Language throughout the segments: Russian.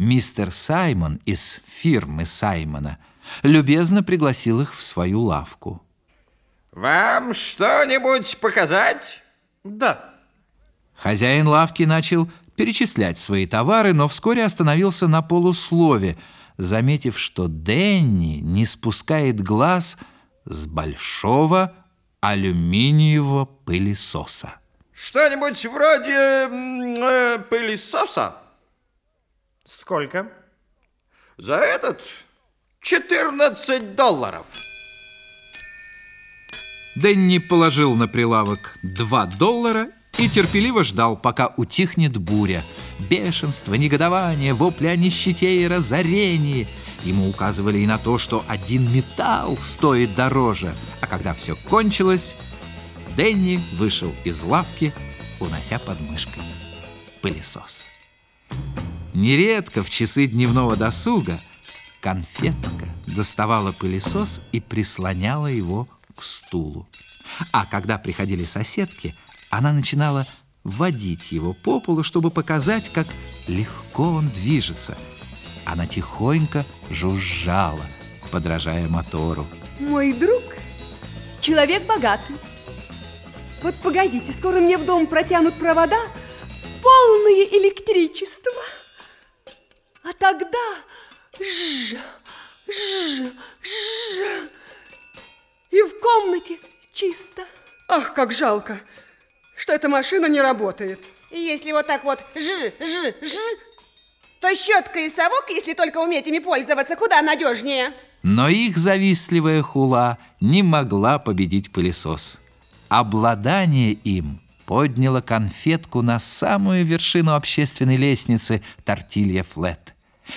Мистер Саймон из фирмы Саймона любезно пригласил их в свою лавку. Вам что-нибудь показать? Да. Хозяин лавки начал перечислять свои товары, но вскоре остановился на полуслове, заметив, что Дэнни не спускает глаз с большого алюминиевого пылесоса. Что-нибудь вроде э, пылесоса? Сколько? За этот 14 долларов. Дэнни положил на прилавок 2 доллара и терпеливо ждал, пока утихнет буря. Бешенство, негодование, вопли о нищете и разорении. Ему указывали и на то, что один металл стоит дороже. А когда все кончилось, Дэнни вышел из лавки, унося под мышкой пылесос. Нередко в часы дневного досуга конфетка доставала пылесос и прислоняла его к стулу. А когда приходили соседки, она начинала водить его по полу, чтобы показать, как легко он движется. Она тихонько жужжала, подражая мотору. Мой друг – человек богатый. Вот погодите, скоро мне в дом протянут провода, полные электричества. А тогда ж, ж, ж, и в комнате чисто. Ах, как жалко, что эта машина не работает. Если вот так вот ж, ж, ж, то щетка и совок, если только уметь ими пользоваться, куда надежнее. Но их завистливая хула не могла победить пылесос. Обладание им подняло конфетку на самую вершину общественной лестницы Тортилья Флет.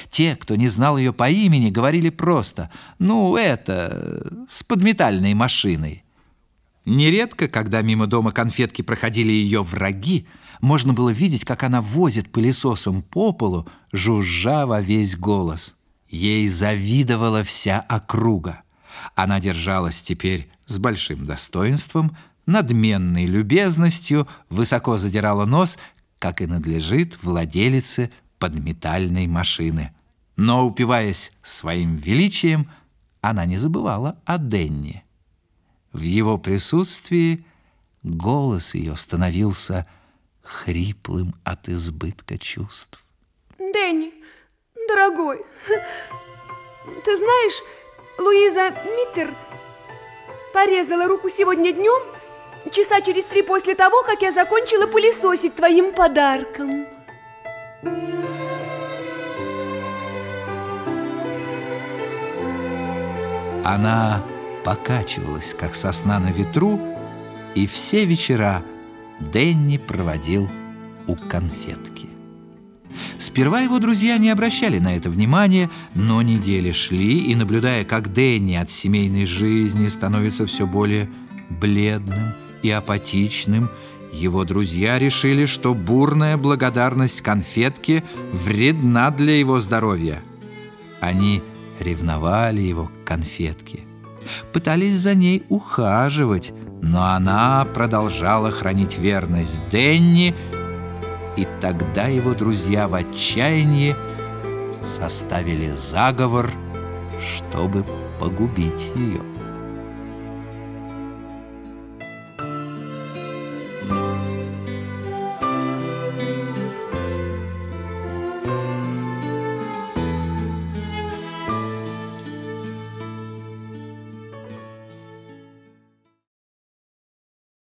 Те, кто не знал ее по имени, говорили просто «ну, это, с подметальной машиной». Нередко, когда мимо дома конфетки проходили ее враги, можно было видеть, как она возит пылесосом по полу, жужжа во весь голос. Ей завидовала вся округа. Она держалась теперь с большим достоинством, надменной любезностью, высоко задирала нос, как и надлежит владелице подметальной машины. Но, упиваясь своим величием, она не забывала о Денни. В его присутствии голос ее становился хриплым от избытка чувств. Дэнни, дорогой, ты знаешь, Луиза Миттер порезала руку сегодня днем, часа через три после того, как я закончила пылесосить твоим подарком. Она покачивалась, как сосна на ветру, и все вечера Денни проводил у конфетки. Сперва его друзья не обращали на это внимания, но недели шли, и, наблюдая, как Дэнни от семейной жизни становится все более бледным и апатичным, его друзья решили, что бурная благодарность конфетке вредна для его здоровья. Они ревновали его к конфетке, пытались за ней ухаживать, но она продолжала хранить верность Денни, и тогда его друзья в отчаянии составили заговор, чтобы погубить ее.